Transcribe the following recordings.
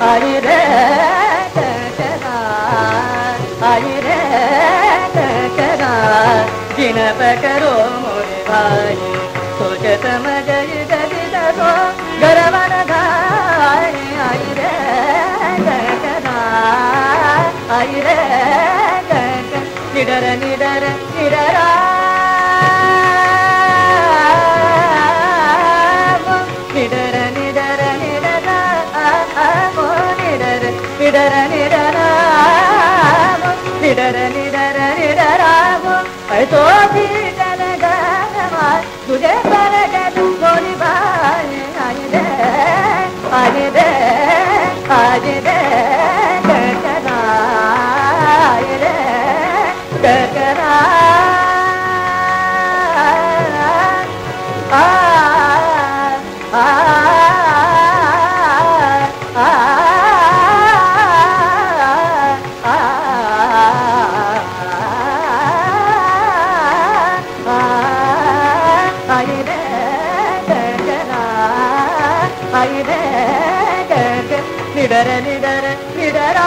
அழிர அழிர தினபகரோ முறிவாய் சுஜதம ஜயிதோ கரவனதாய் அழிர அழிர நிடர நிடர நிடரா. నిడర నిడరాము నిడర నిడర నిడరాము అడితో తీరనగానమా తుజే పరగదు కొని బాయి అనిదే అనిదే అనిదే Ah ഹൈരേ നിടര നിടര നിടരാ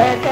que